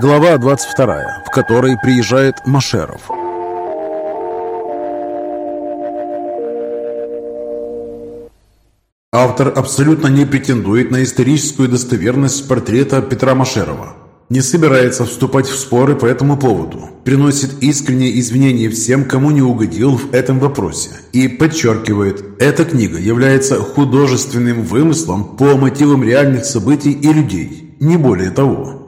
Глава 22, в которой приезжает Машеров. Автор абсолютно не претендует на историческую достоверность портрета Петра Машерова. Не собирается вступать в споры по этому поводу. Приносит искренние извинения всем, кому не угодил в этом вопросе. И подчеркивает, эта книга является художественным вымыслом по мотивам реальных событий и людей. Не более того.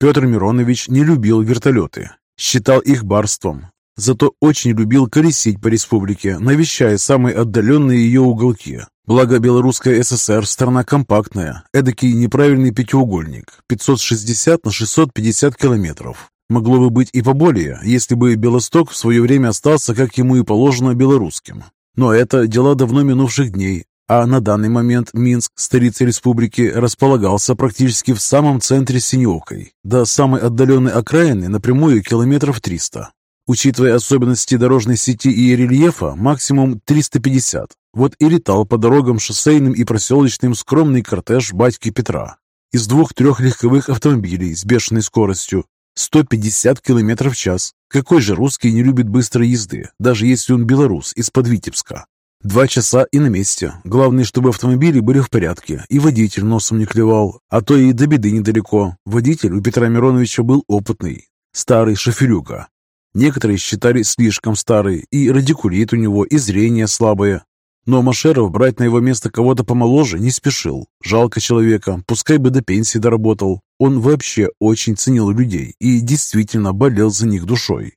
Петр Миронович не любил вертолеты, считал их барством, зато очень любил колесить по республике, навещая самые отдаленные ее уголки. Благо, Белорусская ССР – страна компактная, эдакий неправильный пятиугольник, 560 на 650 километров. Могло бы быть и поболее, если бы Белосток в свое время остался, как ему и положено, белорусским. Но это дела давно минувших дней, а на данный момент Минск, столица республики, располагался практически в самом центре Синеокой, до самой отдаленной окраины напрямую километров 300. Учитывая особенности дорожной сети и рельефа, максимум 350. Вот и летал по дорогам шоссейным и проселочным скромный кортеж батьки Петра. Из двух-трех легковых автомобилей с бешеной скоростью 150 км в час. Какой же русский не любит быстрой езды, даже если он белорус из-под Витебска? Два часа и на месте. Главное, чтобы автомобили были в порядке, и водитель носом не клевал, а то и до беды недалеко. Водитель у Петра Мироновича был опытный, старый шоферюга. Некоторые считали слишком старый, и радикулит у него, и зрение слабое. Но Машеров брать на его место кого-то помоложе не спешил. Жалко человека, пускай бы до пенсии доработал. Он вообще очень ценил людей и действительно болел за них душой.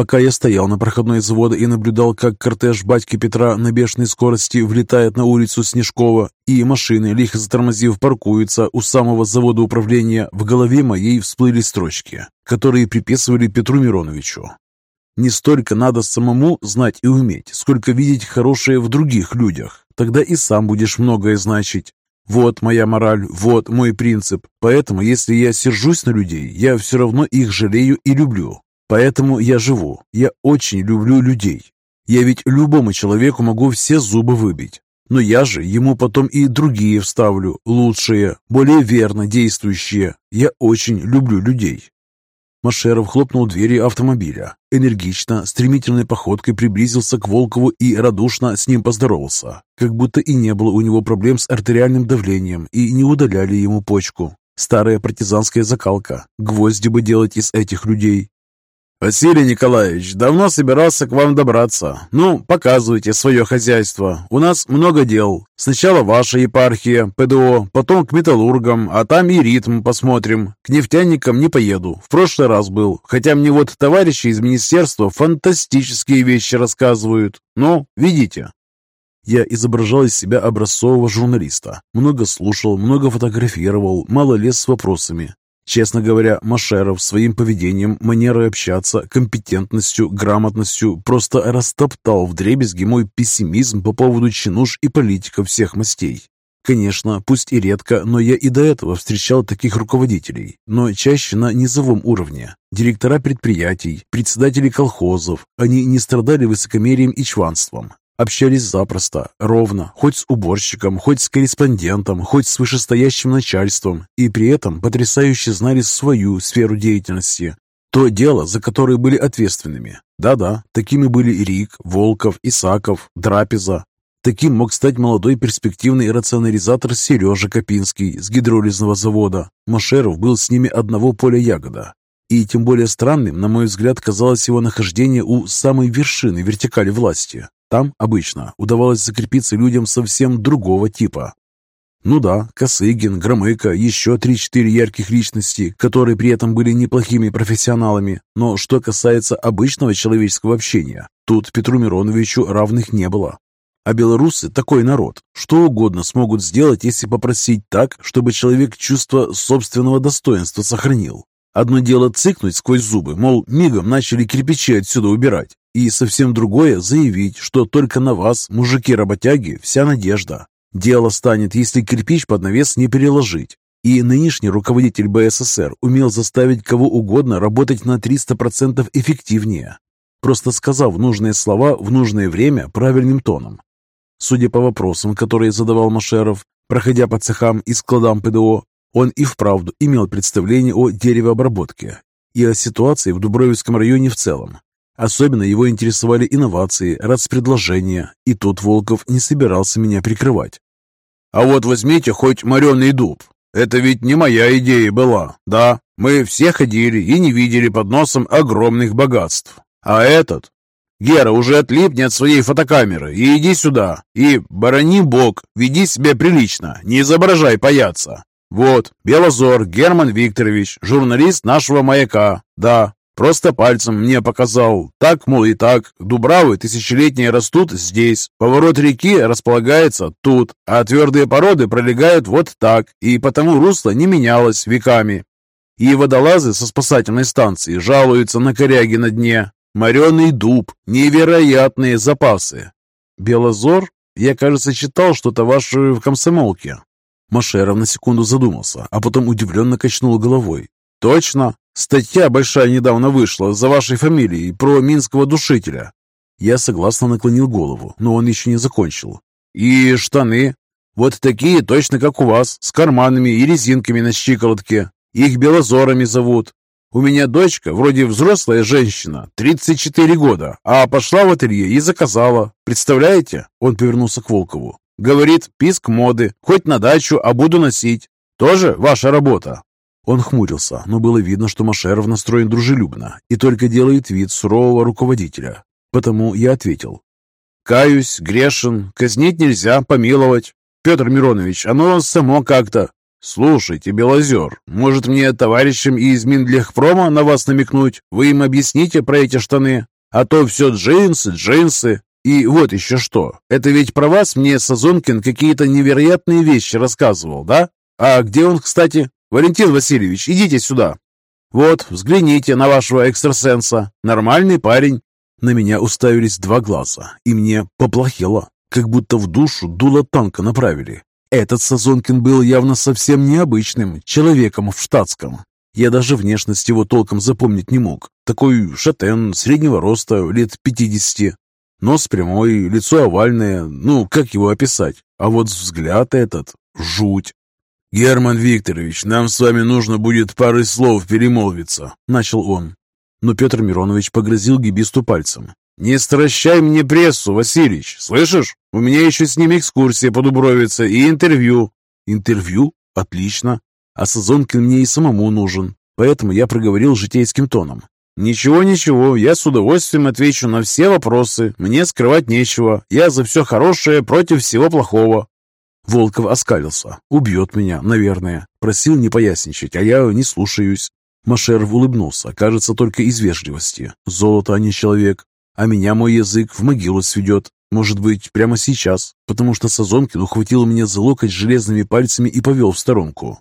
Пока я стоял на проходной завода и наблюдал, как кортеж батьки Петра на бешеной скорости влетает на улицу Снежкова, и машины, лихо затормозив, паркуются у самого завода управления, в голове моей всплыли строчки, которые приписывали Петру Мироновичу. Не столько надо самому знать и уметь, сколько видеть хорошее в других людях. Тогда и сам будешь многое значить. Вот моя мораль, вот мой принцип. Поэтому, если я сержусь на людей, я все равно их жалею и люблю. Поэтому я живу. Я очень люблю людей. Я ведь любому человеку могу все зубы выбить. Но я же ему потом и другие вставлю, лучшие, более верно действующие. Я очень люблю людей. Машеров хлопнул двери автомобиля. Энергично, стремительной походкой приблизился к Волкову и радушно с ним поздоровался. Как будто и не было у него проблем с артериальным давлением и не удаляли ему почку. Старая партизанская закалка. Гвозди бы делать из этих людей. «Василий Николаевич, давно собирался к вам добраться. Ну, показывайте свое хозяйство. У нас много дел. Сначала ваша епархия, ПДО, потом к металлургам, а там и ритм посмотрим. К нефтяникам не поеду. В прошлый раз был. Хотя мне вот товарищи из министерства фантастические вещи рассказывают. Ну, видите». Я изображал из себя образцового журналиста. Много слушал, много фотографировал, мало лез с вопросами. Честно говоря, Машеров своим поведением, манерой общаться, компетентностью, грамотностью просто растоптал в дребезги мой пессимизм по поводу чинуш и политиков всех мастей. Конечно, пусть и редко, но я и до этого встречал таких руководителей, но чаще на низовом уровне. Директора предприятий, председатели колхозов, они не страдали высокомерием и чванством, Общались запросто, ровно, хоть с уборщиком, хоть с корреспондентом, хоть с вышестоящим начальством, и при этом потрясающе знали свою сферу деятельности. То дело, за которое были ответственными. Да-да, такими были Рик, Волков, Исаков, Драпеза. Таким мог стать молодой перспективный рационализатор Сережа Копинский с гидролизного завода. Машеров был с ними одного поля ягода. И тем более странным, на мой взгляд, казалось его нахождение у самой вершины вертикали власти. Там обычно удавалось закрепиться людям совсем другого типа. Ну да, Косыгин, Громыко, еще три-четыре ярких личности, которые при этом были неплохими профессионалами. Но что касается обычного человеческого общения, тут Петру Мироновичу равных не было. А белорусы такой народ, что угодно смогут сделать, если попросить так, чтобы человек чувство собственного достоинства сохранил. Одно дело цикнуть сквозь зубы, мол, мигом начали кирпичи отсюда убирать, и совсем другое заявить, что только на вас, мужики-работяги, вся надежда. Дело станет, если кирпич под навес не переложить. И нынешний руководитель БССР умел заставить кого угодно работать на 300% эффективнее, просто сказав нужные слова в нужное время правильным тоном. Судя по вопросам, которые задавал Машеров, проходя по цехам и складам ПДО, он и вправду имел представление о деревообработке и о ситуации в Дубровицком районе в целом. Особенно его интересовали инновации, рацпредложения, и тут Волков не собирался меня прикрывать. «А вот возьмите хоть мореный дуб. Это ведь не моя идея была, да? Мы все ходили и не видели под носом огромных богатств. А этот? Гера, уже отлипни от своей фотокамеры и иди сюда. И, борони бог, веди себя прилично, не изображай паяться. Вот, Белозор Герман Викторович, журналист нашего «Маяка». Да, просто пальцем мне показал. Так, мол, и так. Дубравы тысячелетние растут здесь. Поворот реки располагается тут. А твердые породы пролегают вот так. И потому русло не менялось веками. И водолазы со спасательной станции жалуются на коряги на дне. Мореный дуб. Невероятные запасы. Белозор? Я, кажется, читал что-то ваше в комсомолке. Машеров на секунду задумался, а потом удивленно качнул головой. «Точно! Статья большая недавно вышла за вашей фамилией про минского душителя». Я согласно наклонил голову, но он еще не закончил. «И штаны? Вот такие точно как у вас, с карманами и резинками на щиколотке. Их белозорами зовут. У меня дочка, вроде взрослая женщина, 34 года, а пошла в ателье и заказала. Представляете?» Он повернулся к Волкову. «Говорит, писк моды. Хоть на дачу, а буду носить. Тоже ваша работа?» Он хмурился, но было видно, что Машеров настроен дружелюбно и только делает вид сурового руководителя. Потому я ответил. «Каюсь, грешен, казнить нельзя, помиловать. Петр Миронович, оно само как-то. «Слушайте, Белозер, может мне товарищам из Миндлехпрома на вас намекнуть? Вы им объясните про эти штаны? А то все джинсы, джинсы. И вот еще что. Это ведь про вас мне Сазонкин какие-то невероятные вещи рассказывал, да? А где он, кстати? Валентин Васильевич, идите сюда. Вот, взгляните на вашего экстрасенса. Нормальный парень». На меня уставились два глаза, и мне поплохело, как будто в душу дуло танка направили. Этот Сазонкин был явно совсем необычным человеком в штатском. Я даже внешность его толком запомнить не мог. Такой шатен, среднего роста, лет 50. Нос прямой, лицо овальное, ну, как его описать? А вот взгляд этот — жуть. «Герман Викторович, нам с вами нужно будет парой слов перемолвиться», — начал он. Но Петр Миронович погрозил гибисту пальцем. «Не стращай мне прессу, Васильич, слышишь? У меня еще с ним экскурсия по Дубровице и интервью». «Интервью? Отлично. А Сазонкин мне и самому нужен, поэтому я проговорил житейским тоном. «Ничего-ничего, я с удовольствием отвечу на все вопросы. Мне скрывать нечего. Я за все хорошее против всего плохого». Волков оскалился. «Убьет меня, наверное. Просил не поясничать, а я не слушаюсь». Машеров улыбнулся, кажется, только из вежливости. Золото, а не человек. А меня мой язык в могилу сведет. Может быть, прямо сейчас, потому что Сазонкин ухватил меня за локоть железными пальцами и повел в сторонку.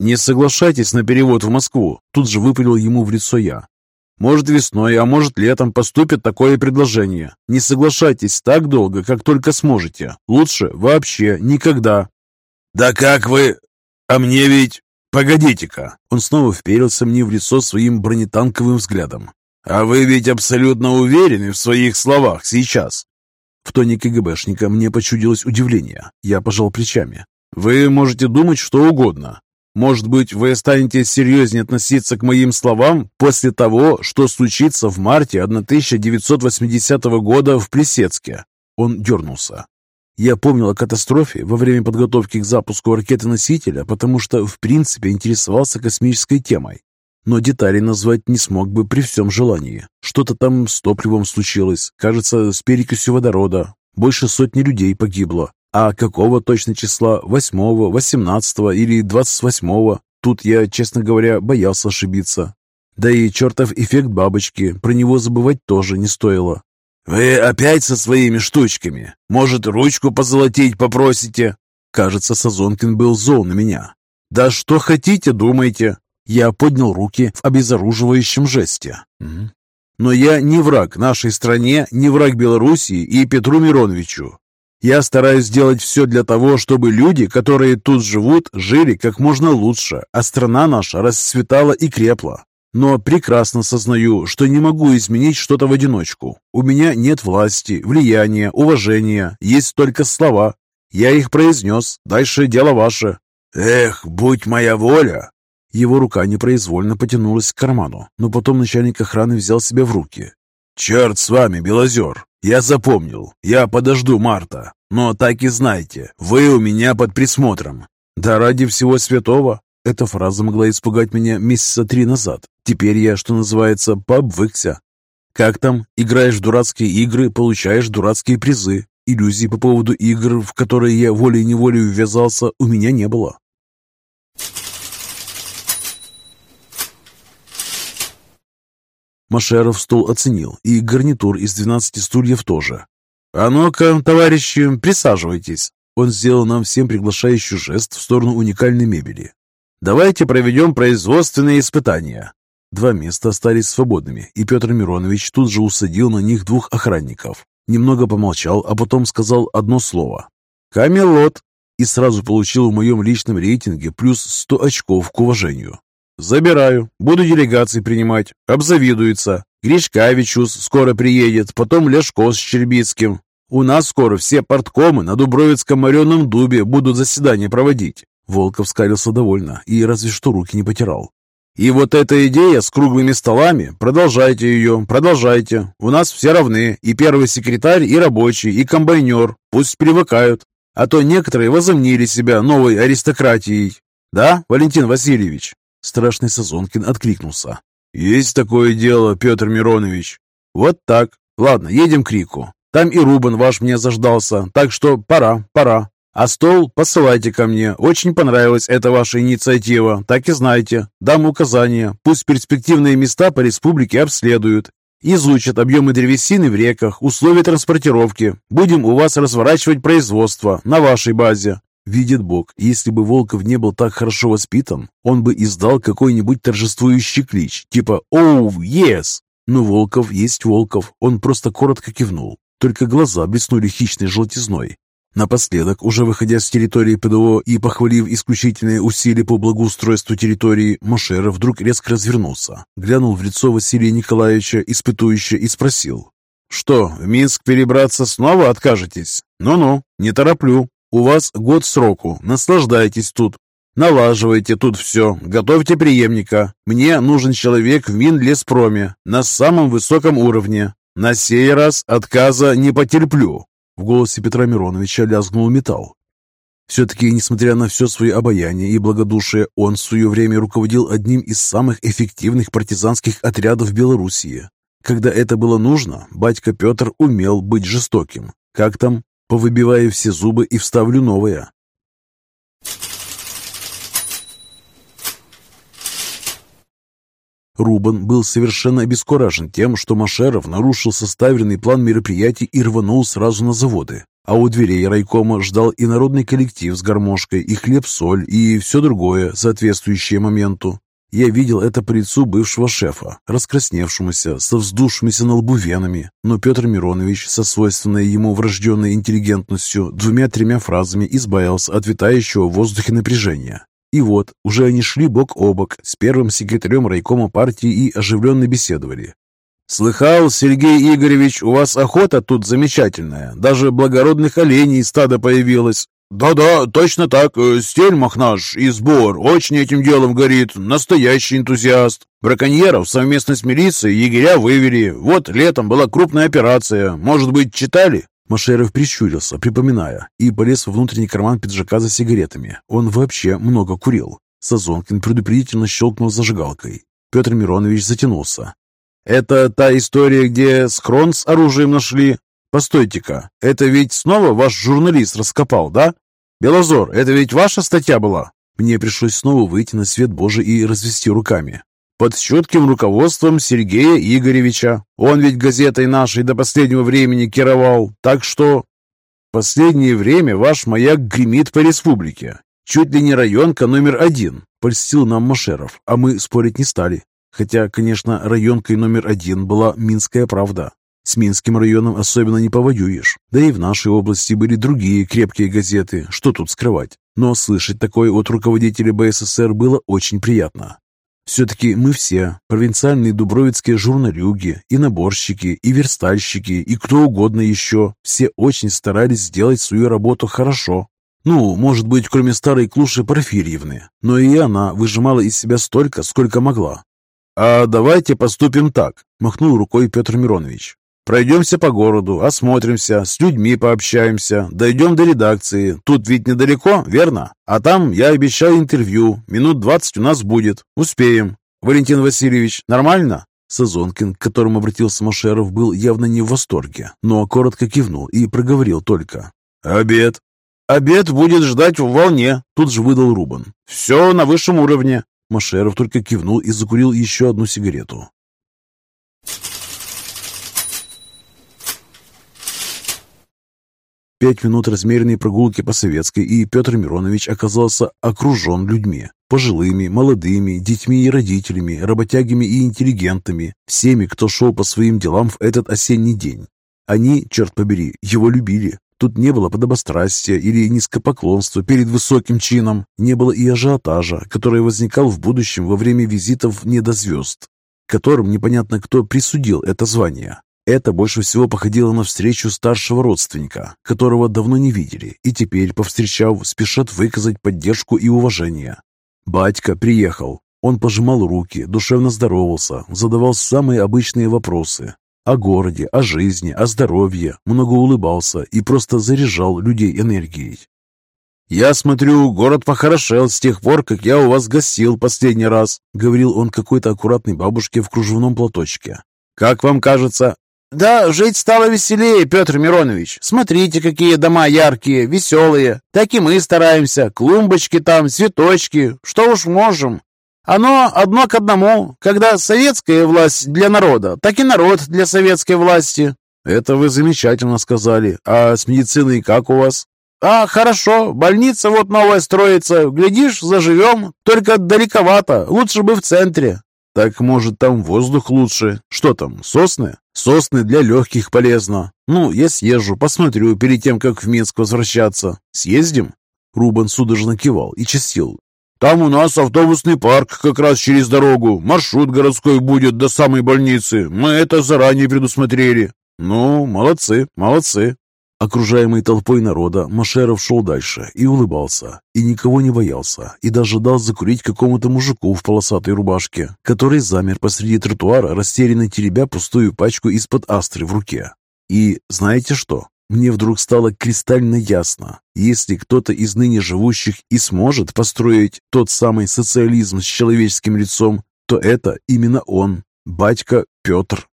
«Не соглашайтесь на перевод в Москву», тут же выпалил ему в лицо я. «Может, весной, а может, летом поступит такое предложение. Не соглашайтесь так долго, как только сможете. Лучше вообще никогда». «Да как вы... А мне ведь... Погодите-ка!» Он снова вперился мне в лицо своим бронетанковым взглядом. «А вы ведь абсолютно уверены в своих словах сейчас?» В тоне КГБшника мне почудилось удивление. Я пожал плечами. «Вы можете думать что угодно. Может быть, вы станете серьезнее относиться к моим словам после того, что случится в марте 1980 года в Плесецке?» Он дернулся. Я помнил о катастрофе во время подготовки к запуску ракеты-носителя, потому что в принципе интересовался космической темой но деталей назвать не смог бы при всем желании. Что-то там с топливом случилось, кажется, с перекисью водорода. Больше сотни людей погибло. А какого точно числа, 8, 18 или 28 тут я, честно говоря, боялся ошибиться. Да и чертов эффект бабочки, про него забывать тоже не стоило. «Вы опять со своими штучками? Может, ручку позолотить попросите?» Кажется, Сазонкин был зол на меня. «Да что хотите, думайте. Я поднял руки в обезоруживающем жесте. Но я не враг нашей стране, не враг Белоруссии и Петру Мироновичу. Я стараюсь сделать все для того, чтобы люди, которые тут живут, жили как можно лучше, а страна наша расцветала и крепла. но прекрасно сознаю, что не могу изменить что-то в одиночку. У меня нет власти, влияния, уважения, есть только слова. Я их произнес, дальше дело ваше». «Эх, будь моя воля!» Его рука непроизвольно потянулась к карману, но потом начальник охраны взял себя в руки. «Черт с вами, Белозер! Я запомнил. Я подожду Марта. Но так и знайте, вы у меня под присмотром». «Да ради всего святого!» Эта фраза могла испугать меня месяца три назад. Теперь я, что называется, пообвыкся. Как там? Играешь в дурацкие игры, получаешь дурацкие призы. Иллюзий по поводу игр, в которые я волей-неволей ввязался, у меня не было. Машеров стол оценил, и гарнитур из 12 стульев тоже. «А ну-ка, товарищи, присаживайтесь!» Он сделал нам всем приглашающий жест в сторону уникальной мебели. «Давайте проведем производственные испытания». Два места остались свободными, и Петр Миронович тут же усадил на них двух охранников. Немного помолчал, а потом сказал одно слово. «Камелот!» и сразу получил в моем личном рейтинге плюс 100 очков к уважению. «Забираю. Буду делегации принимать. Обзавидуется. Гришкавичус скоро приедет, потом Ляшко с Щербицким. У нас скоро все порткомы на Дубровицком мореном дубе будут заседания проводить». Волков скалился довольно и разве что руки не потирал. «И вот эта идея с круглыми столами, продолжайте ее, продолжайте. У нас все равны, и первый секретарь, и рабочий, и комбайнер. Пусть привыкают. А то некоторые возомнили себя новой аристократией. Да, Валентин Васильевич?» Страшный Сазонкин откликнулся. «Есть такое дело, Петр Миронович. Вот так. Ладно, едем к Рику. Там и Рубан ваш мне заждался, так что пора, пора. А стол посылайте ко мне. Очень понравилась эта ваша инициатива, так и знайте. Дам указания. Пусть перспективные места по республике обследуют. Изучат объемы древесины в реках, условия транспортировки. Будем у вас разворачивать производство на вашей базе. Видит Бог, если бы Волков не был так хорошо воспитан, он бы издал какой-нибудь торжествующий клич, типа «Оу, yes!». Но Волков есть Волков, он просто коротко кивнул, только глаза блеснули хищной желтизной. Напоследок, уже выходя с территории ПДО и похвалив исключительные усилия по благоустройству территории, Машера вдруг резко развернулся, глянул в лицо Василия Николаевича испытующе и спросил. «Что, в Минск перебраться снова откажетесь? Ну-ну, не тороплю, у вас год сроку, наслаждайтесь тут. Налаживайте тут все, готовьте преемника. Мне нужен человек в Минлеспроме на самом высоком уровне. На сей раз отказа не потерплю». В голосе Петра Мироновича лязгнул металл. Все-таки, несмотря на все свое обаяние и благодушие, он в свое время руководил одним из самых эффективных партизанских отрядов Белоруссии. Когда это было нужно, батька Петр умел быть жестоким. Как там? Повыбиваю все зубы и вставлю новое. Рубан был совершенно обескуражен тем, что Машеров нарушил составленный план мероприятий и рванул сразу на заводы. А у дверей райкома ждал и народный коллектив с гармошкой, и хлеб-соль, и все другое, соответствующее моменту. Я видел это по лицу бывшего шефа, раскрасневшемуся, со вздувшимися на лбу венами, но Петр Миронович со свойственной ему врожденной интеллигентностью двумя-тремя фразами избавился от витающего в воздухе напряжения. И вот, уже они шли бок о бок с первым секретарем райкома партии и оживленно беседовали. «Слыхал, Сергей Игоревич, у вас охота тут замечательная. Даже благородных оленей стадо появилось. «Да-да, точно так. Э, Стельмах наш и сбор очень этим делом горит. Настоящий энтузиаст. Браконьеров совместно с милицией егеря вывели. Вот летом была крупная операция. Может быть, читали?» Машеров прищурился, припоминая, и полез в внутренний карман пиджака за сигаретами. Он вообще много курил. Сазонкин предупредительно щелкнул зажигалкой. Петр Миронович затянулся. «Это та история, где схрон с оружием нашли? Постойте-ка, это ведь снова ваш журналист раскопал, да? «Белозор, это ведь ваша статья была?» Мне пришлось снова выйти на свет Божий и развести руками. «Под чутким руководством Сергея Игоревича. Он ведь газетой нашей до последнего времени кировал, так что...» «Последнее время ваш маяк гремит по республике. Чуть ли не районка номер один», — польстил нам Машеров, а мы спорить не стали. Хотя, конечно, районкой номер один была «Минская правда». С Минским районом особенно не повоюешь. Да и в нашей области были другие крепкие газеты, что тут скрывать. Но слышать такое от руководителя БССР было очень приятно. Все-таки мы все, провинциальные дубровицкие журналюги, и наборщики, и верстальщики, и кто угодно еще, все очень старались сделать свою работу хорошо. Ну, может быть, кроме старой клуши Порфирьевны, но и она выжимала из себя столько, сколько могла. «А давайте поступим так», – махнул рукой Петр Миронович. Пройдемся по городу, осмотримся, с людьми пообщаемся, дойдем до редакции. Тут ведь недалеко, верно? А там я обещал интервью. Минут двадцать у нас будет. Успеем. Валентин Васильевич, нормально?» Сазонкин, к которому обратился Машеров, был явно не в восторге, но коротко кивнул и проговорил только. «Обед». «Обед будет ждать в волне», — тут же выдал Рубан. «Все на высшем уровне». Машеров только кивнул и закурил еще одну сигарету. Пять минут размеренной прогулки по Советской, и Петр Миронович оказался окружен людьми. Пожилыми, молодыми, детьми и родителями, работягами и интеллигентами. Всеми, кто шел по своим делам в этот осенний день. Они, черт побери, его любили. Тут не было подобострастия или низкопоклонства перед высоким чином. Не было и ажиотажа, который возникал в будущем во время визитов не до звезд, которым непонятно кто присудил это звание. Это больше всего походило на встречу старшего родственника, которого давно не видели, и теперь, повстречав, спешат выказать поддержку и уважение. Батька приехал. Он пожимал руки, душевно здоровался, задавал самые обычные вопросы. О городе, о жизни, о здоровье, много улыбался и просто заряжал людей энергией. «Я смотрю, город похорошел с тех пор, как я у вас гостил последний раз», говорил он какой-то аккуратной бабушке в кружевном платочке. «Как вам кажется, «Да, жить стало веселее, Петр Миронович. Смотрите, какие дома яркие, веселые. Так и мы стараемся. Клумбочки там, цветочки. Что уж можем. Оно одно к одному. Когда советская власть для народа, так и народ для советской власти». «Это вы замечательно сказали. А с медициной как у вас?» «А, хорошо. Больница вот новая строится. Глядишь, заживем. Только далековато. Лучше бы в центре». «Так, может, там воздух лучше? Что там, сосны?» Сосны для легких полезно. Ну, я съезжу, посмотрю перед тем, как в Минск возвращаться. Съездим?» Рубан судорожно кивал и чистил. «Там у нас автобусный парк как раз через дорогу. Маршрут городской будет до самой больницы. Мы это заранее предусмотрели». «Ну, молодцы, молодцы. Окружаемый толпой народа, Машеров шел дальше и улыбался, и никого не боялся, и даже дал закурить какому-то мужику в полосатой рубашке, который замер посреди тротуара, растерянно теребя пустую пачку из-под астры в руке. И знаете что? Мне вдруг стало кристально ясно, если кто-то из ныне живущих и сможет построить тот самый социализм с человеческим лицом, то это именно он, батька Петр.